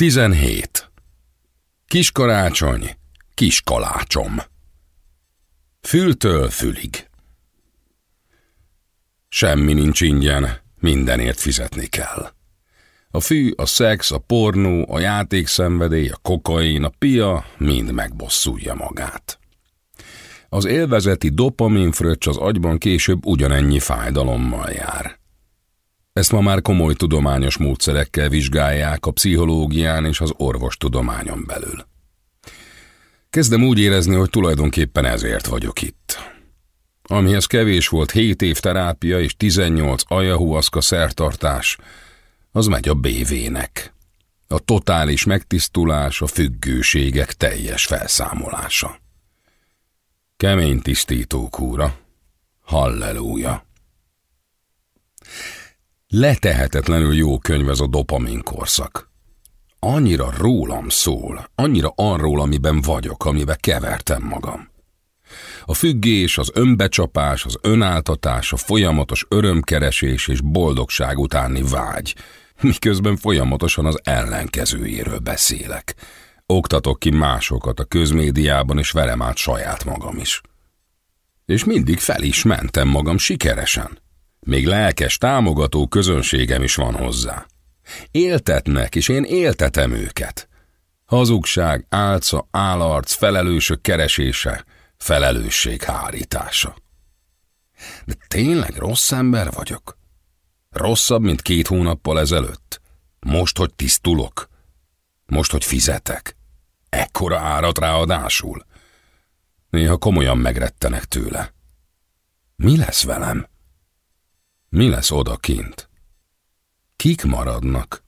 17. Kiskarácsony, kiskalácsom. Fültől fülig. Semmi nincs ingyen, mindenért fizetni kell. A fű, a szex, a pornó, a játékszenvedély, a kokain, a pia mind megbosszulja magát. Az élvezeti dopaminfröccs az agyban később ugyanennyi fájdalommal jár. Ezt ma már komoly tudományos módszerekkel vizsgálják a pszichológián és az orvostudományon belül. Kezdem úgy érezni, hogy tulajdonképpen ezért vagyok itt. Amihez kevés volt 7 év terápia és 18 ajahuaszka szertartás, az megy a BV-nek. A totális megtisztulás, a függőségek teljes felszámolása. Kemény tisztító kúra. Halleluja! Letehetetlenül jó könyv ez a dopamin korszak. Annyira rólam szól, annyira arról, amiben vagyok, amiben kevertem magam. A függés, az önbecsapás, az önáltatás, a folyamatos örömkeresés és boldogság utáni vágy, miközben folyamatosan az ellenkezőjéről beszélek. Oktatok ki másokat a közmédiában, és velem át saját magam is. És mindig fel is mentem magam sikeresen. Még lelkes, támogató közönségem is van hozzá. Éltetnek, és én éltetem őket. Hazugság, álca, állarc, felelősök keresése, felelősség hárítása. De tényleg rossz ember vagyok? Rosszabb, mint két hónappal ezelőtt? Most, hogy tisztulok? Most, hogy fizetek? Ekkora árat ráadásul? Néha komolyan megrettenek tőle. Mi lesz velem? Mi lesz odakint? Kik maradnak?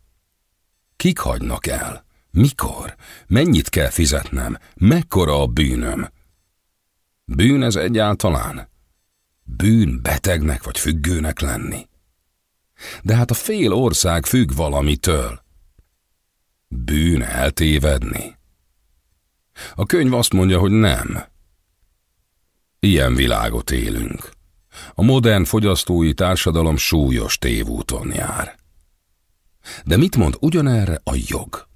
Kik hagynak el? Mikor? Mennyit kell fizetnem? Mekkora a bűnöm? Bűn ez egyáltalán? Bűn betegnek vagy függőnek lenni? De hát a fél ország függ valamitől. Bűn eltévedni? A könyv azt mondja, hogy nem. Ilyen világot élünk. A modern fogyasztói társadalom súlyos tévúton jár. De mit mond ugyanerre a jog?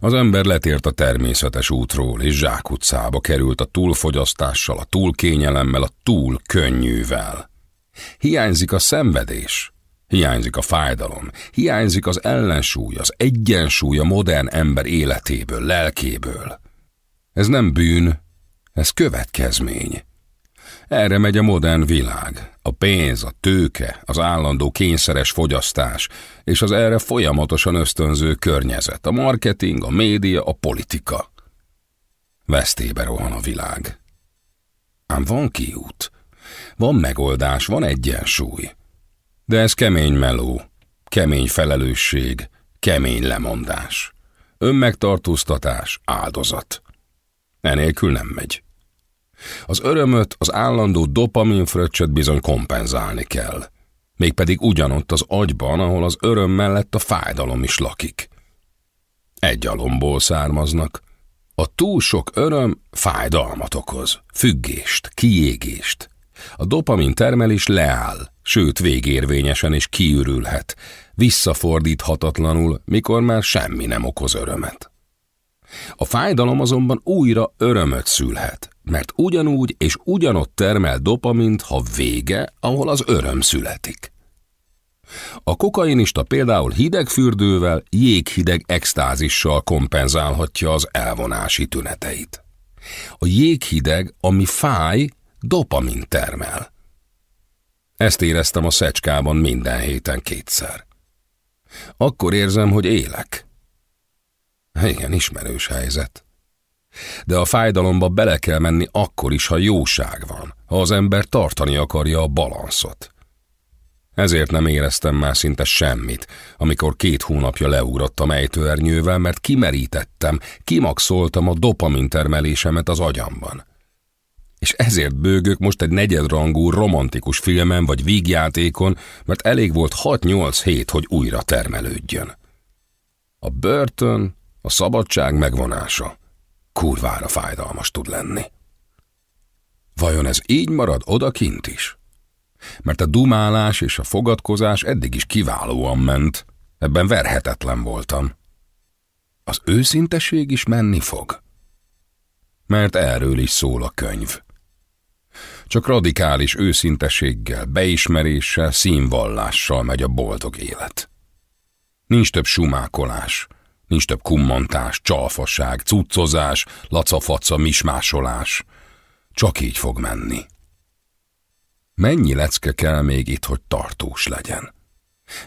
Az ember letért a természetes útról, és zsákutcába került a túlfogyasztással, a túlkényelemmel, a túl könnyűvel. Hiányzik a szenvedés, hiányzik a fájdalom, hiányzik az ellensúly, az egyensúly a modern ember életéből, lelkéből. Ez nem bűn, ez következmény. Erre megy a modern világ. A pénz, a tőke, az állandó kényszeres fogyasztás, és az erre folyamatosan ösztönző környezet, a marketing, a média, a politika. Vesztébe rohan a világ. Ám van kiút, van megoldás, van egyensúly. De ez kemény meló, kemény felelősség, kemény lemondás. Önmegtartóztatás, áldozat. Enélkül nem megy. Az örömöt, az állandó dopaminfröccsöt bizony kompenzálni kell. Mégpedig ugyanott az agyban, ahol az öröm mellett a fájdalom is lakik. Egy alomból származnak. A túl sok öröm fájdalmat okoz, függést, kiégést. A dopamin termelés leáll, sőt végérvényesen is kiürülhet, visszafordíthatatlanul, mikor már semmi nem okoz örömet. A fájdalom azonban újra örömöt szülhet, mert ugyanúgy és ugyanott termel dopamint, ha vége, ahol az öröm születik. A kokainista például hidegfürdővel, jéghideg extázissal kompenzálhatja az elvonási tüneteit. A jéghideg, ami fáj, dopamin termel. Ezt éreztem a szecskában minden héten kétszer. Akkor érzem, hogy élek. Igen, ismerős helyzet. De a fájdalomba bele kell menni akkor is, ha jóság van, ha az ember tartani akarja a balanszot. Ezért nem éreztem már szinte semmit, amikor két hónapja leugrottam ejtőernyővel, mert kimerítettem, kimaxoltam a dopamin termelésemet az agyamban. És ezért bőgök most egy negyedrangú romantikus filmen vagy vígjátékon, mert elég volt 6-8 hét, hogy újra termelődjön. A börtön, a szabadság megvonása kurvára fájdalmas tud lenni. Vajon ez így marad odakint is? Mert a dumálás és a fogadkozás eddig is kiválóan ment. Ebben verhetetlen voltam. Az őszinteség is menni fog. Mert erről is szól a könyv. Csak radikális őszinteséggel, beismeréssel, színvallással megy a boldog élet. Nincs több sumákolás, nincs több kummantás, csalfaság, cuccozás, lacafaca, mismásolás. Csak így fog menni. Mennyi lecke kell még itt, hogy tartós legyen?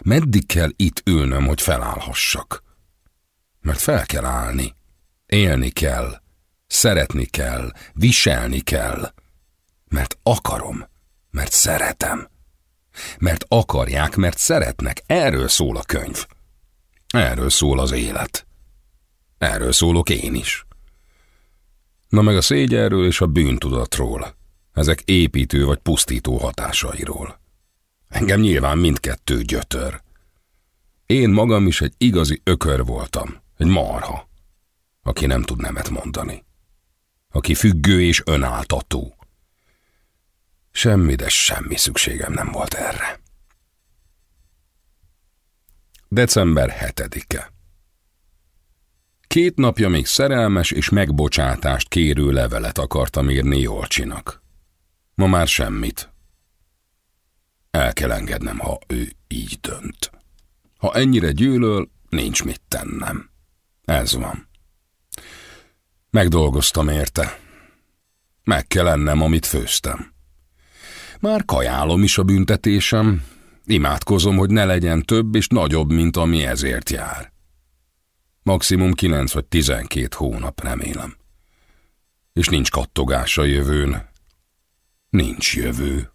Meddig kell itt ülnöm, hogy felállhassak? Mert fel kell állni, élni kell, szeretni kell, viselni kell. Mert akarom, mert szeretem. Mert akarják, mert szeretnek. Erről szól a könyv. Erről szól az élet. Erről szólok én is. Na meg a szégyerről és a bűntudatról. Ezek építő vagy pusztító hatásairól. Engem nyilván mindkettő gyötör. Én magam is egy igazi ökör voltam, egy marha, aki nem tud nemet mondani. Aki függő és önáltató. Semmi, de semmi szükségem nem volt erre. December 7-e Két napja még szerelmes és megbocsátást kérő levelet akartam írni Jolcsinak. Ma már semmit. El kell engednem, ha ő így dönt. Ha ennyire gyűlöl, nincs mit tennem. Ez van. Megdolgoztam érte. Meg kell ennem, amit főztem. Már kajálom is a büntetésem. Imádkozom, hogy ne legyen több és nagyobb, mint ami ezért jár. Maximum 9 vagy 12 hónap, remélem. És nincs kattogás a jövőn. Nincs jövő.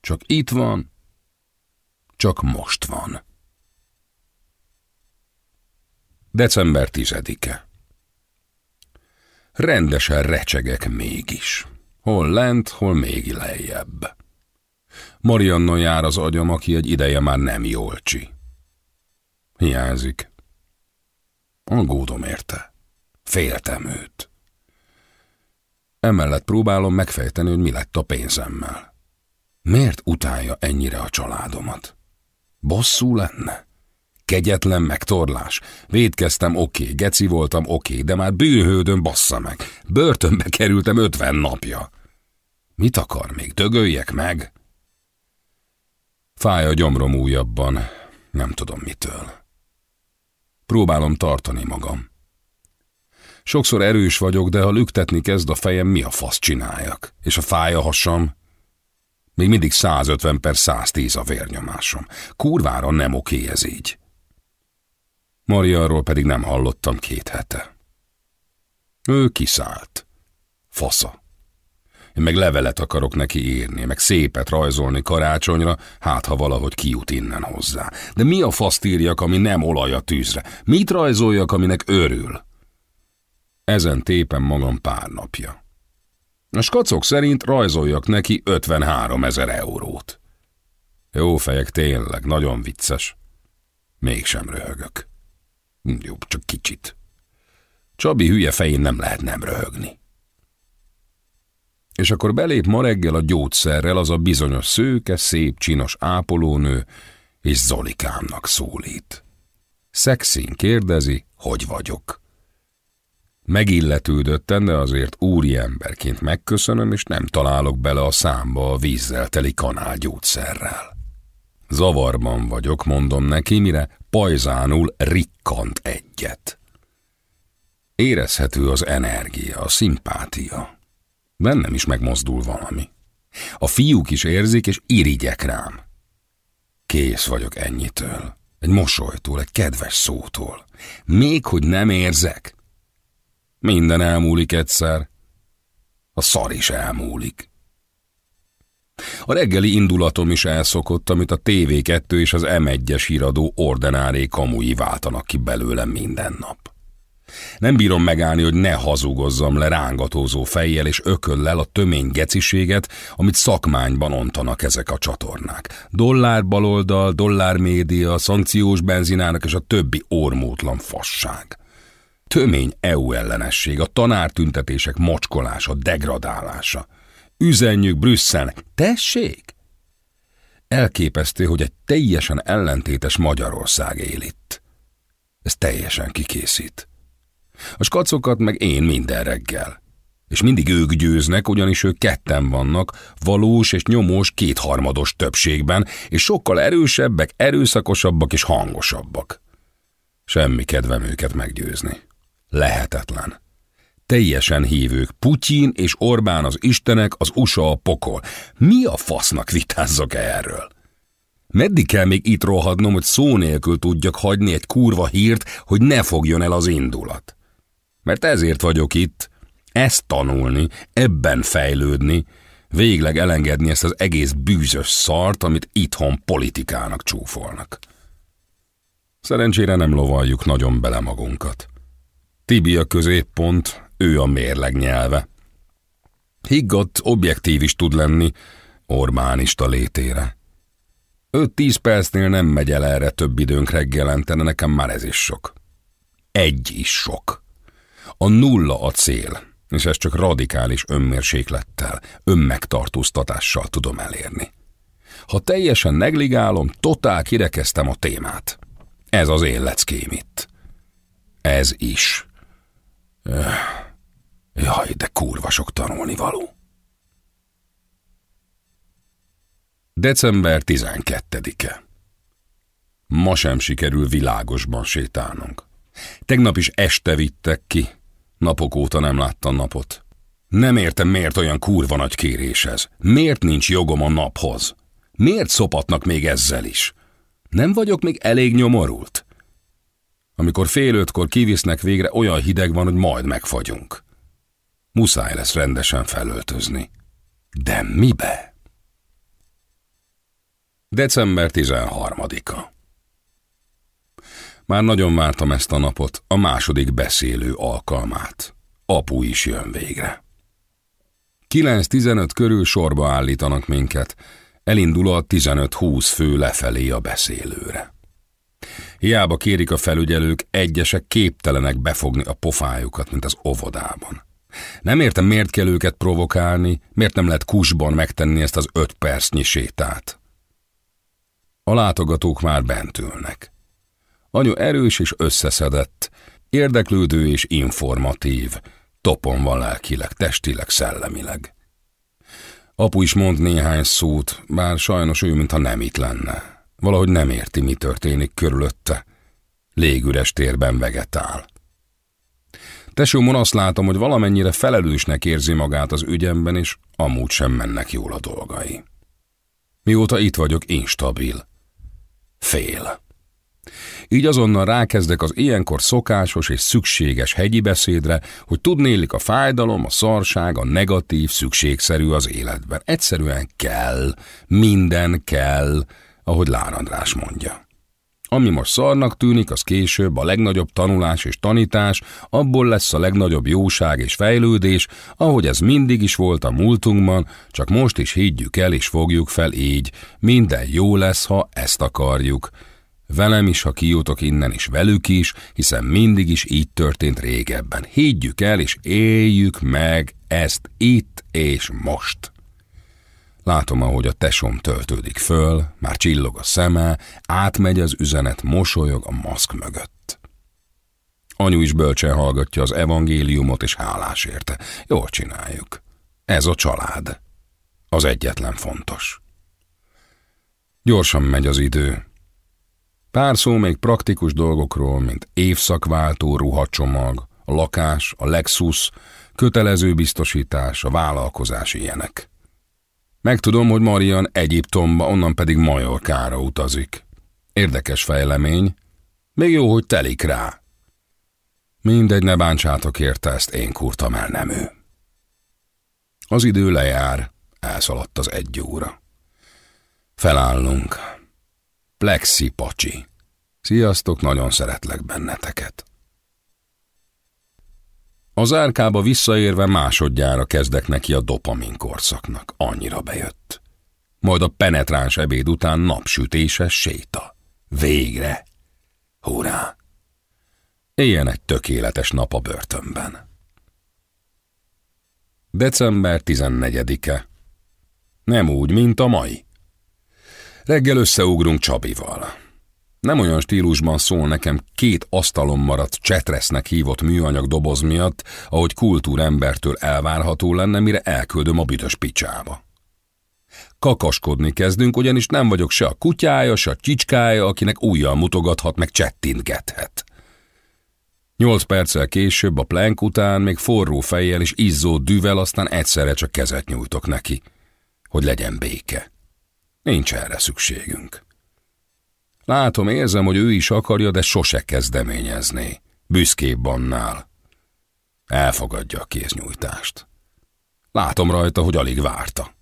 Csak itt van, csak most van. December 10-e Rendesen recsegek mégis. Hol lent, hol még lejjebb. Marianna jár az agyam, aki egy ideje már nem jólcsi. Hiányzik. Aggódom érte. Féltem őt. Emellett próbálom megfejteni, hogy mi lett a pénzemmel. Miért utálja ennyire a családomat? Bosszú lenne? Kegyetlen megtorlás. Védkeztem, oké, okay, geci voltam, oké, okay, de már bűnhődön bassza meg. Börtönbe kerültem ötven napja. Mit akar még, dögöljek meg? Fáj a gyomrom újabban, nem tudom mitől. Próbálom tartani magam. Sokszor erős vagyok, de ha lüktetni kezd a fejem, mi a fasz csináljak? És a fáj a hasam? Még mindig 150 per 110 a vérnyomásom. Kurvára nem oké ez így. Mariarról pedig nem hallottam két hete. Ő kiszállt. Fasza. Én meg levelet akarok neki írni, meg szépet rajzolni karácsonyra, hát ha valahogy kijut innen hozzá. De mi a faszt írjak, ami nem olaj a tűzre? Mit rajzoljak, aminek örül? Ezen tépen magam pár napja. A skacok szerint rajzoljak neki 53 ezer eurót. Jó fejek tényleg, nagyon vicces. Mégsem röhögök. Jobb, csak kicsit. Csabi hülye fején nem lehet nem röhögni. És akkor belép ma reggel a gyógyszerrel az a bizonyos szőke, szép, csinos ápolónő, és Zolikámnak szólít. Szexin kérdezi, hogy vagyok. Megilletődöttem, de azért úri emberként megköszönöm, és nem találok bele a számba a vízzel teli kanálgyógyszerrel. Zavarban vagyok, mondom neki, mire pajzánul rikkant egyet. Érezhető az energia, a szimpátia. Bennem is megmozdul valami. A fiúk is érzik, és irigyek rám. Kész vagyok ennyitől. Egy mosolytól, egy kedves szótól. Még hogy nem érzek. Minden elmúlik egyszer. A szar is elmúlik. A reggeli indulatom is elszokott, amit a TV2 és az M1-es híradó ordenáré kamui váltanak ki belőlem minden nap. Nem bírom megállni, hogy ne hazugozzam le rángatózó fejjel és ököllel a tömény geciséget, amit szakmányban ontanak ezek a csatornák. Dollár baloldal, dollár média, szankciós benzinának és a többi ormótlan fasság. Tömény EU ellenesség, a tanártüntetések mocskolása, degradálása – Üzenjük Brüsszelnek. Tessék? Elképesztő, hogy egy teljesen ellentétes Magyarország él itt. Ez teljesen kikészít. A skacokat meg én minden reggel. És mindig ők győznek, ugyanis ők ketten vannak, valós és nyomós kétharmados többségben, és sokkal erősebbek, erőszakosabbak és hangosabbak. Semmi kedvem őket meggyőzni. Lehetetlen. Teljesen hívők, Putyin és Orbán az istenek, az USA a pokol. Mi a fasznak vitázzak erről? Meddig kell még itt rohadnom, hogy szó nélkül tudjak hagyni egy kurva hírt, hogy ne fogjon el az indulat? Mert ezért vagyok itt, ezt tanulni, ebben fejlődni, végleg elengedni ezt az egész bűzös szart, amit itthon politikának csúfolnak. Szerencsére nem lovaljuk nagyon bele magunkat. Tibi a középpont, ő a mérleg nyelve. Higgott objektív is tud lenni, Orbánista létére. Öt-tíz percnél nem megy el erre több időnk reggelente, nekem már ez is sok. Egy is sok. A nulla a cél, és ezt csak radikális önmérséklettel, önmegtartóztatással tudom elérni. Ha teljesen negligálom, totál kirekeztem a témát. Ez az én leckém itt. Ez is. Jaj, de kurva sok tanulni való. December 12-e. Ma sem sikerül világosban sétálnunk. Tegnap is este vittek ki. Napok óta nem láttam napot. Nem értem, miért olyan kurva nagy kérés ez. Miért nincs jogom a naphoz? Miért szopatnak még ezzel is? Nem vagyok még elég nyomorult? Amikor fél ötkor kivisznek végre, olyan hideg van, hogy majd megfagyunk. Muszáj lesz rendesen felöltözni. De mibe? December 13-a Már nagyon vártam ezt a napot, a második beszélő alkalmát. Apu is jön végre. 9-15 körül sorba állítanak minket, elindul a 15-20 fő lefelé a beszélőre. Hiába kérik a felügyelők, egyesek képtelenek befogni a pofájukat, mint az óvodában. Nem értem, miért kell őket provokálni, miért nem lehet kusban megtenni ezt az öt percnyi sétát. A látogatók már bent ülnek. Anyu erős és összeszedett, érdeklődő és informatív, topon van lelkileg, testileg, szellemileg. Apu is mond néhány szót, bár sajnos ő, mintha nem itt lenne. Valahogy nem érti, mi történik körülötte. Légüres térben vegetál. Tesómon azt látom, hogy valamennyire felelősnek érzi magát az ügyemben, és amúgy sem mennek jól a dolgai. Mióta itt vagyok, instabil. Fél. Így azonnal rákezdek az ilyenkor szokásos és szükséges hegyi beszédre, hogy tudnélik a fájdalom, a szarság, a negatív, szükségszerű az életben. Egyszerűen kell, minden kell, ahogy Lár András mondja. Ami most szarnak tűnik, az később a legnagyobb tanulás és tanítás, abból lesz a legnagyobb jóság és fejlődés, ahogy ez mindig is volt a múltunkban, csak most is higgyük el és fogjuk fel így. Minden jó lesz, ha ezt akarjuk. Velem is, ha kijutok innen, és velük is, hiszen mindig is így történt régebben. Higgyük el, és éljük meg ezt itt és most. Látom, ahogy a tesom töltődik föl, már csillog a szeme, átmegy az üzenet, mosolyog a maszk mögött. Anyu is bölcsen hallgatja az evangéliumot, és hálás érte. Jól csináljuk. Ez a család. Az egyetlen fontos. Gyorsan megy az idő. Pár szó még praktikus dolgokról, mint évszakváltó ruhacsomag, a lakás, a Lexus, kötelező biztosítás, a vállalkozás ilyenek. Megtudom, hogy Marian Egyiptomba, onnan pedig Majorkára utazik. Érdekes fejlemény. Még jó, hogy telik rá. Mindegy, ne bántsátok érte, ezt én kurtam el, nem ő. Az idő lejár, elszaladt az egy óra. Felállunk. Plexi pacsi. Sziasztok, nagyon szeretlek benneteket. Az árkába visszaérve másodjára kezdek neki a dopamin korszaknak. Annyira bejött. Majd a penetráns ebéd után napsütéses séta. Végre! Hurrá! Éljen egy tökéletes nap a börtönben. December 14-e. Nem úgy, mint a mai. Reggel összeugrunk Csabival. Nem olyan stílusban szól nekem két asztalon maradt csetresznek hívott műanyag doboz miatt, ahogy kultúrembertől elvárható lenne, mire elküldöm a büdös picsába. Kakaskodni kezdünk, ugyanis nem vagyok se a kutyája, se a csicskája, akinek újjal mutogathat, meg csettintgethet. Nyolc perccel később a plenk után még forró fejjel és izzó dűvel aztán egyszerre csak kezet nyújtok neki, hogy legyen béke. Nincs erre szükségünk. Látom, érzem, hogy ő is akarja, de sose kezdeményezné. Büszkébb annál. Elfogadja a kéznyújtást. Látom rajta, hogy alig várta.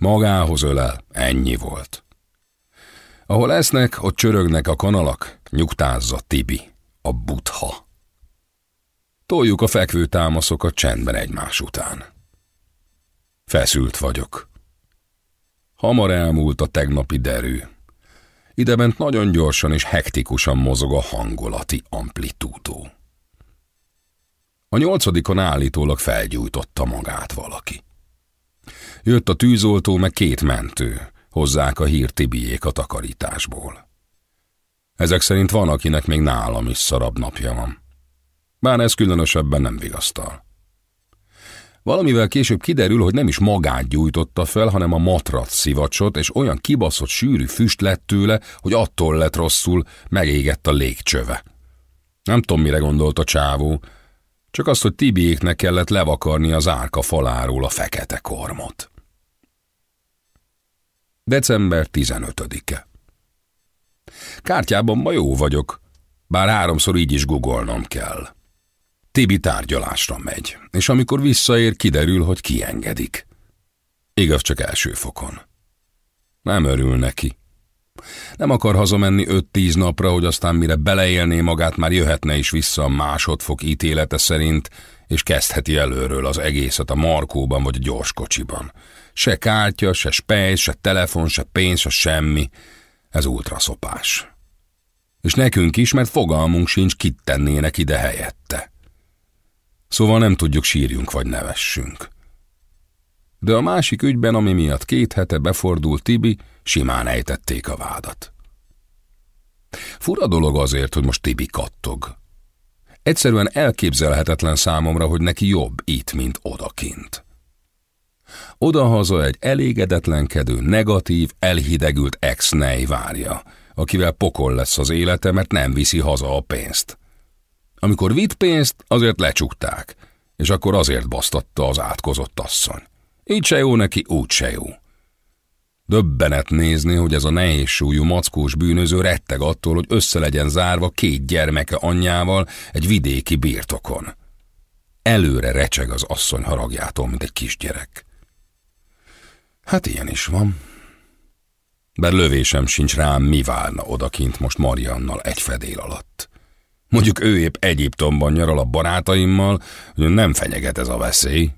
Magához ölel, ennyi volt. Ahol esznek, ott csörögnek a kanalak, nyugtázza Tibi, a butha. Toljuk a fekvő támaszokat csendben egymás után. Feszült vagyok. Hamar elmúlt a tegnapi derű. Idebent nagyon gyorsan és hektikusan mozog a hangolati amplitúdó. A nyolcadikon állítólag felgyújtotta magát valaki. Jött a tűzoltó, meg két mentő, hozzák a hír Tibiék a takarításból. Ezek szerint van, akinek még nálam is szarabb napja van. Bár ez különösebben nem vigasztal. Valamivel később kiderül, hogy nem is magát gyújtotta fel, hanem a matrac szivacsot, és olyan kibaszott sűrű füst lett tőle, hogy attól lett rosszul, megégett a légcsöve. Nem tudom, mire gondolt a csávó, csak azt, hogy Tibiéknek kellett levakarni az árka faláról a fekete kormot. December 15-e Kártyában ma jó vagyok, bár háromszor így is googolnom kell. Tibi tárgyalásra megy, és amikor visszaér, kiderül, hogy kiengedik. Igaz, csak első fokon. Nem örül neki. Nem akar hazamenni öt-tíz napra, hogy aztán mire beleélné magát, már jöhetne is vissza a másodfok ítélete szerint, és kezdheti előről az egészet a markóban vagy a gyorskocsiban. Se kártya, se spejz, se telefon, se pénz, se semmi. Ez ultraszopás. És nekünk is, mert fogalmunk sincs, kit tennének ide helyette. Szóval nem tudjuk sírjunk vagy nevessünk. De a másik ügyben, ami miatt két hete befordult Tibi, simán ejtették a vádat. Fura dolog azért, hogy most Tibi kattog. Egyszerűen elképzelhetetlen számomra, hogy neki jobb itt, mint odakint. Odahaza egy elégedetlenkedő, negatív, elhidegült ex várja, akivel pokol lesz az élete, mert nem viszi haza a pénzt. Amikor vitt pénzt, azért lecsukták, és akkor azért basztatta az átkozott asszony. Így se jó neki, úgy se jó. Döbbenet nézni, hogy ez a nehéz súlyú mackós bűnöző retteg attól, hogy össze legyen zárva két gyermeke anyjával egy vidéki birtokon. Előre recseg az asszony haragjától, mint egy kisgyerek. Hát ilyen is van. Bár lövésem sincs rám, mi várna odakint most Mariannal egy fedél alatt. Mondjuk ő épp Egyiptomban nyaral a barátaimmal, hogy nem fenyeget ez a veszély.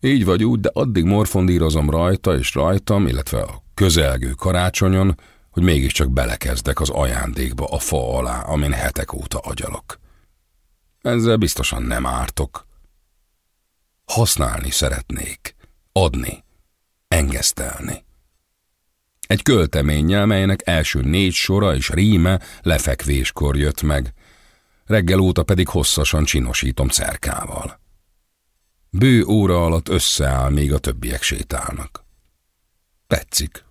Így vagy úgy, de addig morfondírozom rajta és rajtam, illetve a közelgő karácsonyon, hogy mégiscsak belekezdek az ajándékba a fa alá, amin hetek óta agyalok. Ezzel biztosan nem ártok. Használni szeretnék, adni, engesztelni. Egy költeménnyel, melynek első négy sora és ríme lefekvéskor jött meg, reggel óta pedig hosszasan csinosítom cerkával. Bő óra alatt összeáll, még a többiek sétálnak. Tetszik.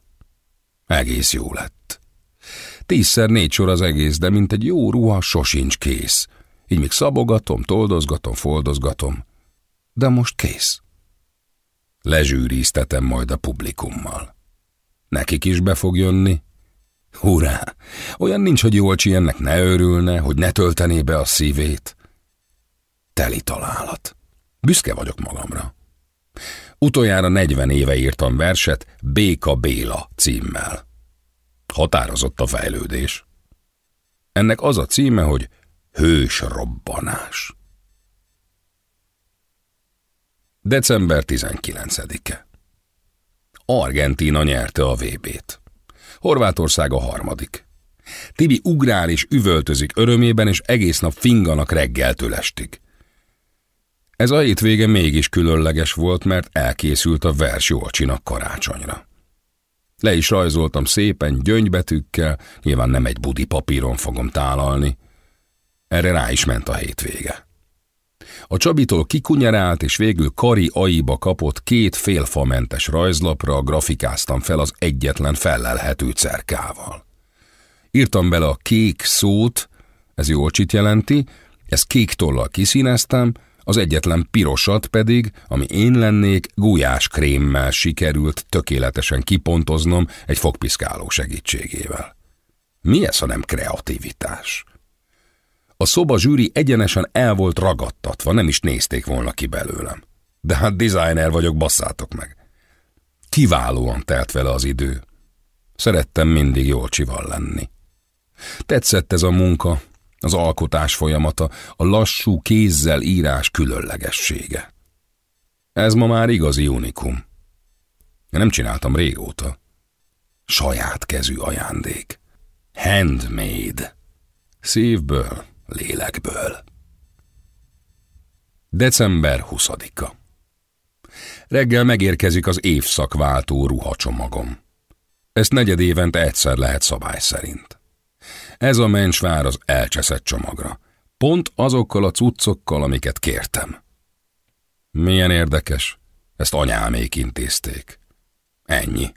Egész jó lett. Tízszer négy sor az egész, de mint egy jó ruha sosincs kész. Így még szabogatom, toldozgatom, foldozgatom. De most kész. Lezsűríztetem majd a publikummal. Nekik is be fog jönni. Hurrá! Olyan nincs, hogy Jolcsi ennek ne örülne, hogy ne töltené be a szívét. Teli találat. Büszke vagyok magamra. Utoljára 40 éve írtam verset Béka Béla címmel. Határozott a fejlődés. Ennek az a címe, hogy Hős robbanás. December 19-e Argentína nyerte a VB-t. Horvátország a harmadik. Tibi ugrál és üvöltözik örömében, és egész nap finganak reggeltől estig. Ez a hétvége mégis különleges volt, mert elkészült a vers Jolcsinak karácsonyra. Le is rajzoltam szépen gyöngybetűkkel, nyilván nem egy budi papíron fogom tálalni. Erre rá is ment a hétvége. A Csabitól kikunyerált és végül kari aiba kapott két félfamentes rajzlapra grafikáztam fel az egyetlen fellelhető cerkával. Írtam bele a kék szót, ez csit jelenti, ezt kék tollal kiszíneztem, az egyetlen pirosat pedig, ami én lennék, gulyás krémmel sikerült tökéletesen kipontoznom egy fogpiszkáló segítségével. Mi ez, ha nem kreativitás? A szoba zsűri egyenesen el volt ragadtatva, nem is nézték volna ki belőlem. De hát designer vagyok, basszátok meg. Kiválóan telt vele az idő. Szerettem mindig jól csival lenni. Tetszett ez a munka, az alkotás folyamata, a lassú kézzel írás különlegessége. Ez ma már igazi unikum. Nem csináltam régóta. Saját kezű ajándék. Handmade. Szívből, lélekből. December 20-a. Reggel megérkezik az évszakváltó ruhacsomagom. Ezt negyed évente egyszer lehet szabály szerint. Ez a mencs vár az elcseszett csomagra. Pont azokkal a cuccokkal, amiket kértem. Milyen érdekes. Ezt anyámék intézték. Ennyi.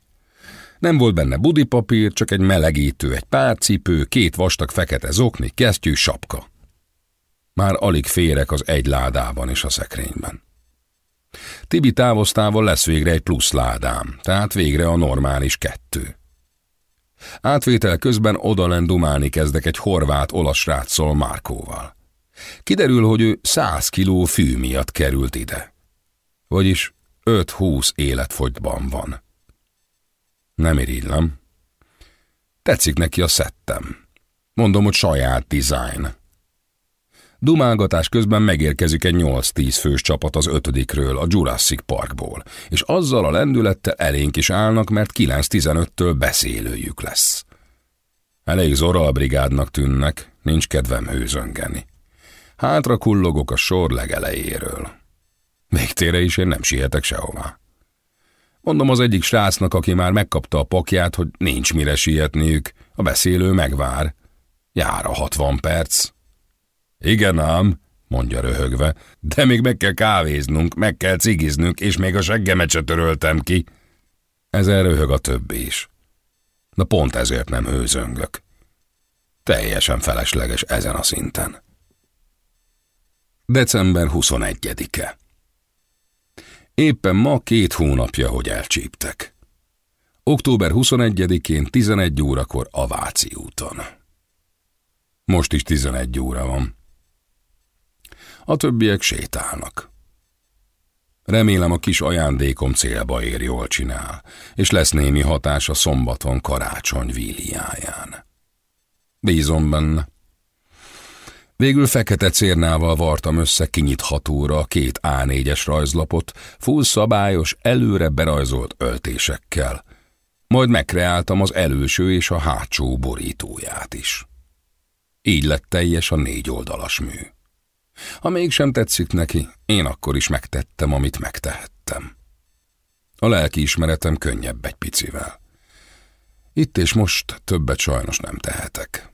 Nem volt benne budipapír, csak egy melegítő, egy pár cipő, két vastag fekete zokni, kesztyű, sapka. Már alig férek az egy ládában és a szekrényben. Tibi távoztával lesz végre egy plusz ládám, tehát végre a normális kettő. Átvétel közben odalent dumálni kezdek egy horvát-olasz sráccal Márkóval. Kiderül, hogy ő száz kiló fű miatt került ide. Vagyis 5-20 életfogyban van. Nem irigylem. Tetszik neki a szettem. Mondom, hogy saját design. Dumálgatás közben megérkezik egy 8-10 fős csapat az ötödikről, a Jurassic Parkból, és azzal a lendülettel elénk is állnak, mert 9-15-től beszélőjük lesz. Elég brigádnak tűnnek, nincs kedvem hőzöngeni. Hátra kullogok a sor legelejéről. Végtére is én nem sietek sehová. Mondom az egyik srácnak, aki már megkapta a pakját, hogy nincs mire sietniük, a beszélő megvár. Jár a hatvan perc. Igen ám, mondja röhögve, de még meg kell kávéznunk, meg kell cigiznünk, és még a seggemet se töröltem ki. Ezen röhög a többi is. Na pont ezért nem hőzöngök. Teljesen felesleges ezen a szinten. December 21-e Éppen ma két hónapja, hogy elcsíptek. Október 21-én 11 órakor a Váci úton. Most is 11 óra van. A többiek sétálnak. Remélem a kis ajándékom célba ér, jól csinál, és lesz némi hatás a szombaton karácsony víliáján. Bízom benne. Végül fekete cérnával vartam össze kinyithatóra a két A4-es rajzlapot, full szabályos, előre berajzolt öltésekkel. Majd megkreáltam az előső és a hátsó borítóját is. Így lett teljes a négy oldalas mű. Ha mégsem tetszik neki, én akkor is megtettem, amit megtehettem. A lelkiismeretem könnyebb egy picivel. Itt és most többet sajnos nem tehetek.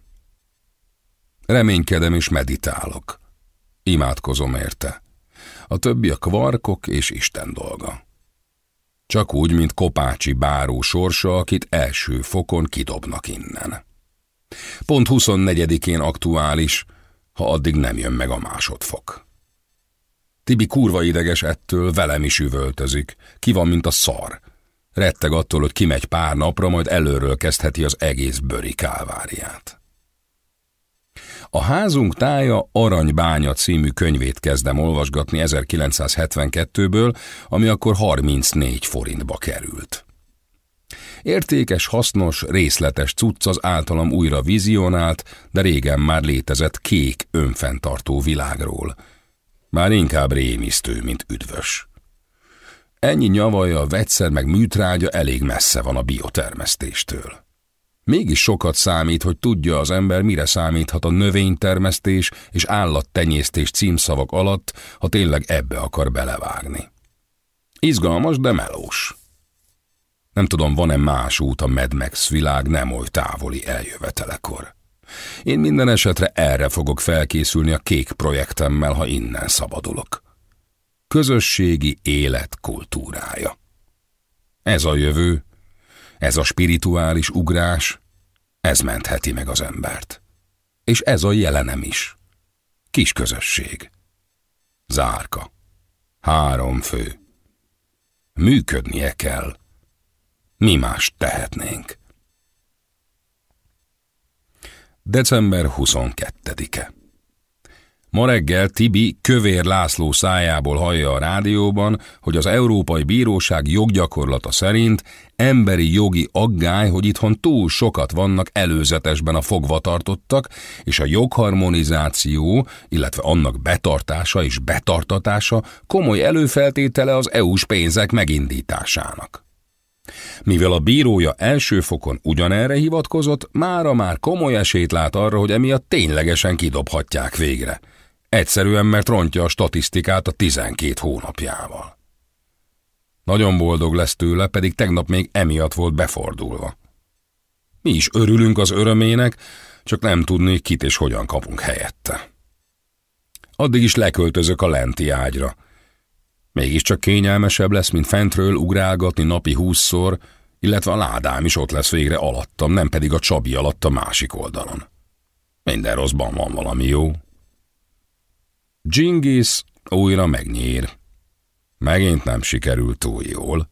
Reménykedem és meditálok. Imádkozom érte. A többi a kvarkok és Isten dolga. Csak úgy, mint Kopácsi báró sorsa, akit első fokon kidobnak innen. Pont 24-én aktuális, ha addig nem jön meg a másodfok. Tibi kurva ideges ettől, velem is üvöltözik. Ki van, mint a szar. Retteg attól, hogy kimegy pár napra, majd előről kezdheti az egész bőri kálváriát. A házunk tája Aranybánya című könyvét kezdem olvasgatni 1972-ből, ami akkor 34 forintba került. Értékes, hasznos, részletes cucc az általam újra vizionált, de régen már létezett kék, önfenntartó világról. Már inkább rémisztő, mint üdvös. Ennyi nyavaja, vegyszer meg műtrágya elég messze van a biotermesztéstől. Mégis sokat számít, hogy tudja az ember, mire számíthat a növénytermesztés és állattenyésztés címszavak alatt, ha tényleg ebbe akar belevágni. Izgalmas, de melós. Nem tudom, van-e más út a Mad Max világ nem oly távoli eljövetelekor. Én minden esetre erre fogok felkészülni a kék projektemmel, ha innen szabadulok. Közösségi élet kultúrája. Ez a jövő, ez a spirituális ugrás, ez mentheti meg az embert. És ez a jelenem is. Kis közösség. Zárka. Három fő. Működnie kell. Mi más tehetnénk? December 22-e Ma reggel Tibi Kövér László szájából hallja a rádióban, hogy az Európai Bíróság joggyakorlata szerint emberi jogi aggály, hogy itthon túl sokat vannak előzetesben a fogvatartottak, és a jogharmonizáció, illetve annak betartása és betartatása komoly előfeltétele az EU-s pénzek megindításának. Mivel a bírója első fokon ugyanerre hivatkozott, mára már komoly esélyt lát arra, hogy emiatt ténylegesen kidobhatják végre. Egyszerűen, mert rontja a statisztikát a 12 hónapjával. Nagyon boldog lesz tőle, pedig tegnap még emiatt volt befordulva. Mi is örülünk az örömének, csak nem tudni, kit és hogyan kapunk helyette. Addig is leköltözök a lenti ágyra. Mégiscsak kényelmesebb lesz, mint fentről ugrálgatni napi húszszor, illetve a ládám is ott lesz végre alattam, nem pedig a csabi alatt a másik oldalon. Minden rosszban van valami jó. Gingis újra megnyír. Megint nem sikerült túl jól.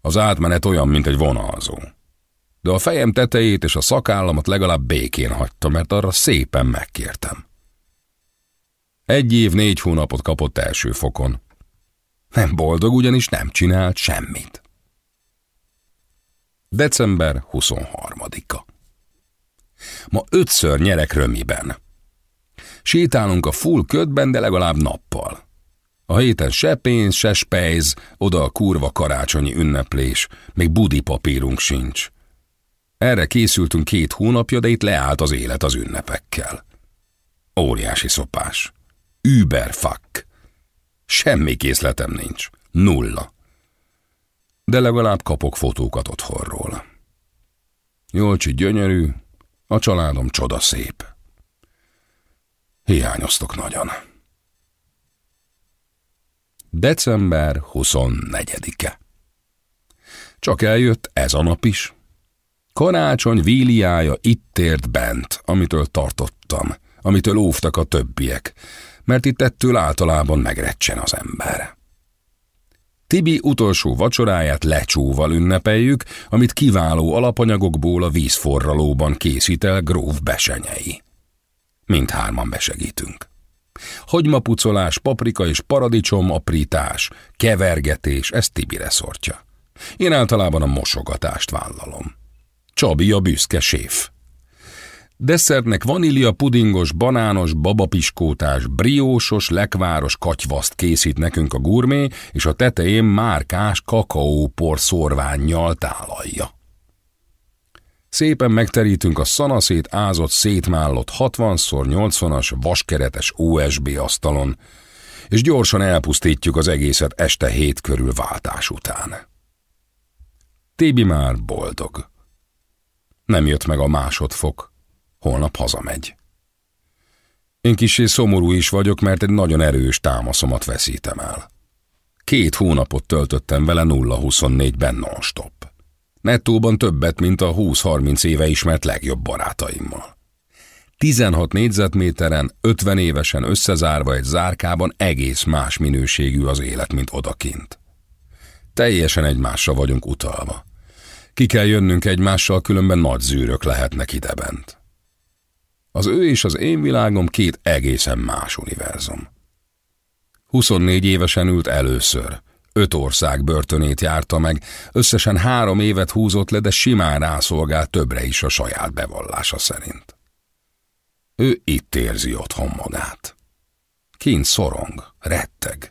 Az átmenet olyan, mint egy vonalzó. De a fejem tetejét és a szakállamat legalább békén hagyta, mert arra szépen megkértem. Egy év négy hónapot kapott első fokon. Nem boldog, ugyanis nem csinált semmit. December 23-a Ma ötször nyerek römiben. Sétálunk a full ködben, de legalább nappal. A héten se pénz, se spejz, oda a kurva karácsonyi ünneplés, még budi papírunk sincs. Erre készültünk két hónapja, de itt leállt az élet az ünnepekkel. Óriási szopás. Überfuck. Semmi készletem nincs. Nulla. De legalább kapok fotókat otthonról. Jolcsi gyönyörű, a családom csoda szép. Hiányoztok nagyon. December 24-e Csak eljött ez a nap is. Karácsony víliája itt ért bent, amitől tartottam, amitől óvtak a többiek, mert itt ettől általában megrecsen az ember. Tibi utolsó vacsoráját lecsóval ünnepeljük, amit kiváló alapanyagokból a vízforralóban készít el gróf besenyei. Mindhárman besegítünk. Hagymapucolás, paprika és paradicsom aprítás, kevergetés, ez Tibire szortja. Én általában a mosogatást vállalom. Csabi a büszke séf. Desszertnek vanília pudingos, banános, babapiskótás, briósos, lekváros katyvaszt készít nekünk a gurmé, és a tetején márkás kakaópor szorványjal tálalja. Szépen megterítünk a szanaszét ázott szétmállott 60x80-as vaskeretes OSB asztalon, és gyorsan elpusztítjuk az egészet este hét körül váltás után. Tébi már boldog. Nem jött meg a másodfok, holnap hazamegy. Én kicsi szomorú is vagyok, mert egy nagyon erős támaszomat veszítem el. Két hónapot töltöttem vele 0-24-ben non-stop. Nettóban többet, mint a 20-30 éve ismert legjobb barátaimmal. 16 négyzetméteren, 50 évesen összezárva egy zárkában egész más minőségű az élet, mint odakint. Teljesen egymásra vagyunk utalva. Ki kell jönnünk egymással, különben nagy zűrök lehetnek idebent. Az ő és az én világom két egészen más univerzum. 24 évesen ült először, Öt ország börtönét járta meg, összesen három évet húzott le, de simán rászolgált többre is a saját bevallása szerint. Ő itt érzi otthon magát. Kint szorong, retteg.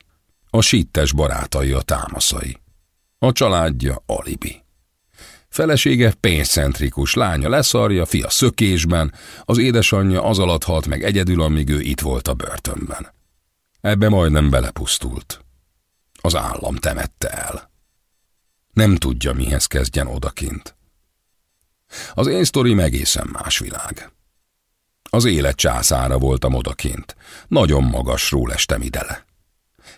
A sittes barátai a támaszai. A családja alibi. Felesége pénzcentrikus, lánya leszarja, fia szökésben, az édesanyja az alatt halt meg egyedül, amíg ő itt volt a börtönben. Ebbe majdnem belepusztult az állam temette el. Nem tudja, mihez kezdjen odakint. Az én sztorim egészen más világ. Az élet császára voltam odakint. Nagyon magasról estem idele.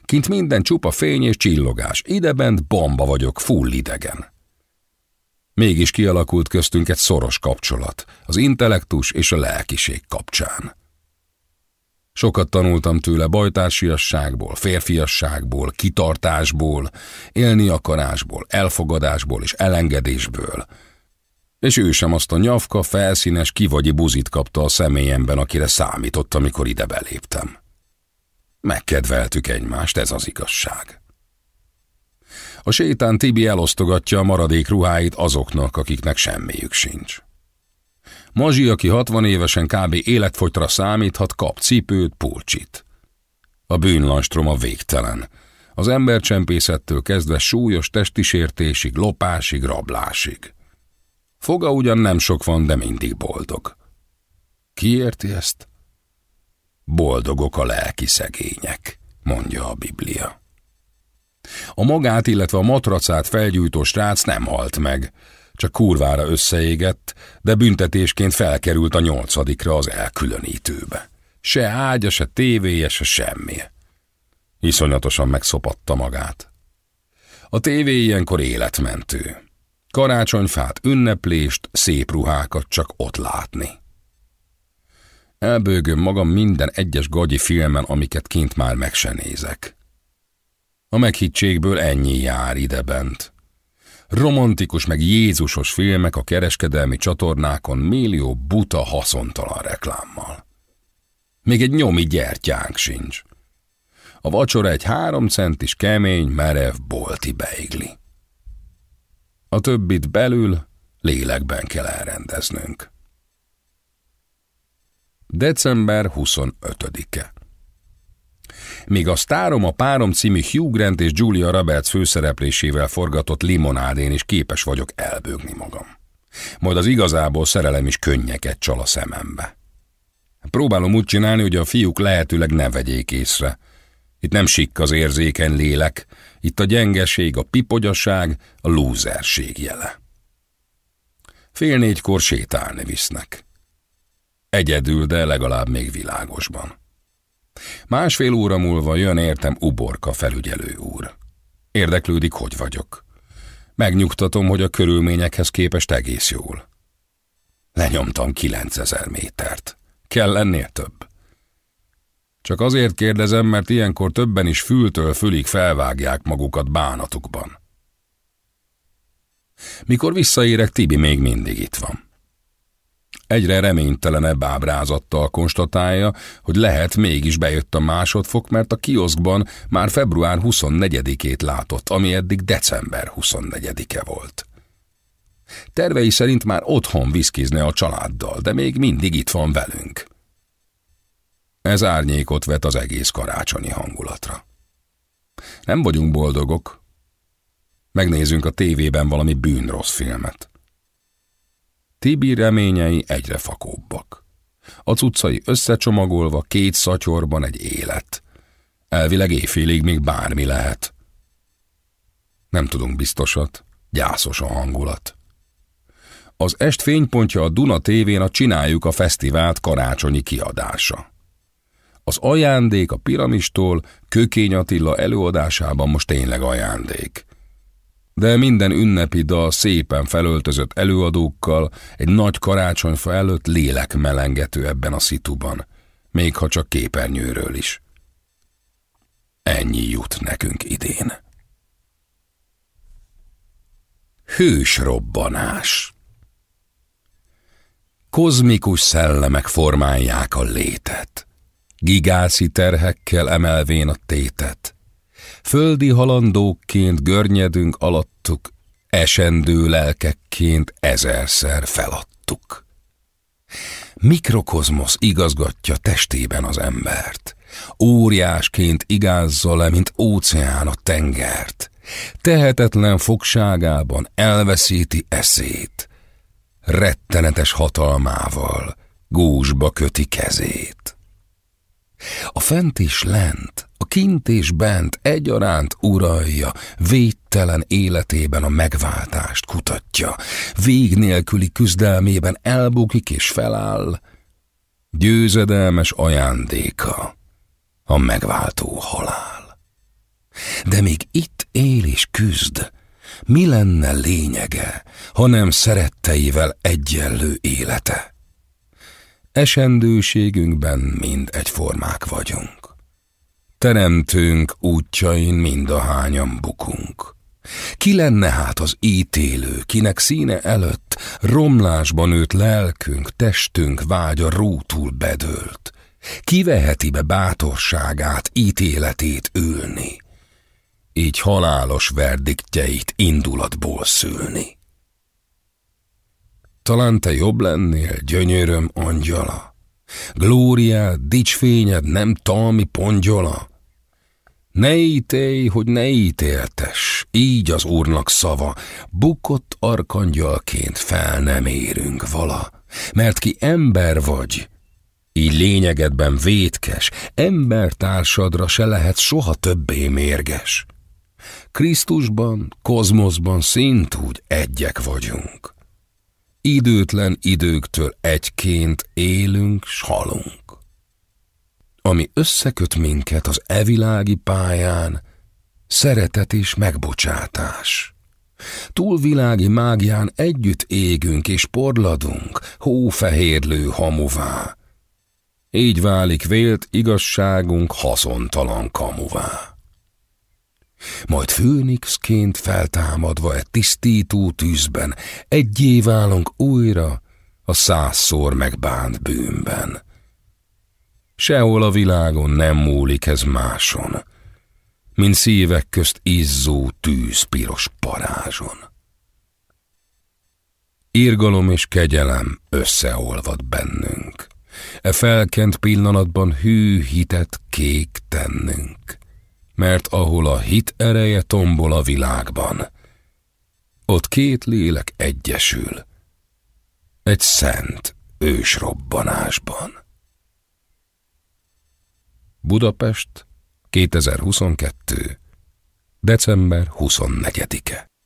Kint minden csupa fény és csillogás, idebent bomba vagyok, full idegen. Mégis kialakult köztünk egy szoros kapcsolat, az intellektus és a lelkiség kapcsán. Sokat tanultam tőle bajtársiasságból, férfiasságból, kitartásból, élni akarásból, elfogadásból és elengedésből. És ő sem azt a nyavka, felszínes, kivagyi buzit kapta a személyemben, akire számított, amikor ide beléptem. Megkedveltük egymást, ez az igazság. A sétán Tibi elosztogatja a maradék ruháit azoknak, akiknek semmiük sincs. Mazsi, aki 60 évesen kb. életfogytra számíthat, kap cipőt, pulcsit. A bűnlanstrom a végtelen. Az embercsempészettől kezdve súlyos testisértésig, lopásig, rablásig. Foga ugyan nem sok van, de mindig boldog. Ki érti ezt? Boldogok a lelki szegények, mondja a Biblia. A magát, illetve a matracát felgyújtó srác nem halt meg, csak kurvára összeégett, de büntetésként felkerült a nyolcadikra az elkülönítőbe. Se ágya, se tévéje, se semmi. Iszonyatosan megszopatta magát. A tévé ilyenkor életmentő. Karácsonyfát, ünneplést, szép ruhákat csak ott látni. Elbőgöm magam minden egyes gagyi filmen, amiket kint már meg se nézek. A meghittségből ennyi jár idebent. Romantikus meg Jézusos filmek a kereskedelmi csatornákon millió buta haszontalan reklámmal. Még egy nyomi gyertyánk sincs. A vacsora egy három centis kemény, merev bolti beigli. A többit belül, lélekben kell elrendeznünk. December 25-e Míg a sztárom a párom című Hugh Grant és Julia Roberts főszereplésével forgatott limonádén is képes vagyok elbőgni magam. Majd az igazából szerelem is könnyeket csal a szemembe. Próbálom úgy csinálni, hogy a fiúk lehetőleg ne vegyék észre. Itt nem sikk az érzékeny lélek, itt a gyengeség, a pipogyaság, a lúzerség jele. Fél négykor sétálni visznek. Egyedül, de legalább még világosban. Másfél óra múlva jön értem uborka felügyelő úr. Érdeklődik, hogy vagyok. Megnyugtatom, hogy a körülményekhez képest egész jól. Lenyomtam 9000 métert. Kell lennél több? Csak azért kérdezem, mert ilyenkor többen is fültől fülig felvágják magukat bánatukban. Mikor visszaérek, Tibi még mindig itt van. Egyre reménytelenebb ábrázattal konstatálja, hogy lehet mégis bejött a másodfok, mert a kioszkban már február 24-ét látott, ami eddig december 24-e volt. Tervei szerint már otthon viszkizne a családdal, de még mindig itt van velünk. Ez árnyékot vet az egész karácsonyi hangulatra. Nem vagyunk boldogok. Megnézünk a tévében valami bűnrossz filmet. Tibi reményei egyre fakóbbak. A cuccai összecsomagolva két szatyorban egy élet. Elvileg éjfélig még bármi lehet. Nem tudunk biztosat, gyászos a hangulat. Az est fénypontja a Duna tévén a Csináljuk a Fesztivált karácsonyi kiadása. Az ajándék a piramistól Kökény Attila előadásában most tényleg ajándék de minden ünnepi dal szépen felöltözött előadókkal egy nagy karácsonyfa előtt lélek melengető ebben a szituban, még ha csak képernyőről is. Ennyi jut nekünk idén. Hős robbanás Kozmikus szellemek formálják a létet, gigászi terhekkel emelvén a tétet, Földi halandókként görnyedünk alattuk, esendő lelkekként ezerszer feladtuk. Mikrokozmosz igazgatja testében az embert, óriásként igázza le, mint óceán a tengert, tehetetlen fogságában elveszíti eszét, rettenetes hatalmával gúzsba köti kezét. A fent és lent, a kint és bent egyaránt uralja, védtelen életében a megváltást kutatja, vég nélküli küzdelmében elbukik és feláll, győzedelmes ajándéka, a megváltó halál. De még itt él és küzd, mi lenne lényege, ha nem szeretteivel egyenlő élete? Esendőségünkben mind egyformák vagyunk. Teremtünk útjain mind a hányan bukunk. Ki lenne hát az ítélő, kinek színe előtt romlásban őt lelkünk, testünk vágya rútul bedőlt? Ki veheti be bátorságát, ítéletét ülni? Így halálos verdiktjeit indulatból szülni. Talán te jobb lennél, gyönyöröm angyala, Glóriád, dicsfényed nem talmi pongyola, ne ítélj, hogy ne ítéltes, így az Úrnak szava, bukott arkangyalként fel nem érünk vala, mert ki ember vagy, így lényegedben vétkes, embertársadra se lehet soha többé mérges. Krisztusban, kozmoszban szintúgy egyek vagyunk. Időtlen időktől egyként élünk, s halunk ami összeköt minket az evilági pályán, szeretet és megbocsátás. Túlvilági mágián együtt égünk és porladunk, hófehérlő hamuvá. Így válik vélt igazságunk haszontalan kamuvá. Majd főnixként feltámadva egy tisztító tűzben, egyé válunk újra a százszor megbánt bűnben Sehol a világon nem múlik ez máson, mint szívek közt izzó tűz piros parázson. Irgalom és kegyelem összeolvad bennünk, e felkent pillanatban hű hitet kék tennünk, mert ahol a hit ereje tombol a világban, ott két lélek egyesül, egy szent ősrobbanásban. Budapest, 2022. december 24-e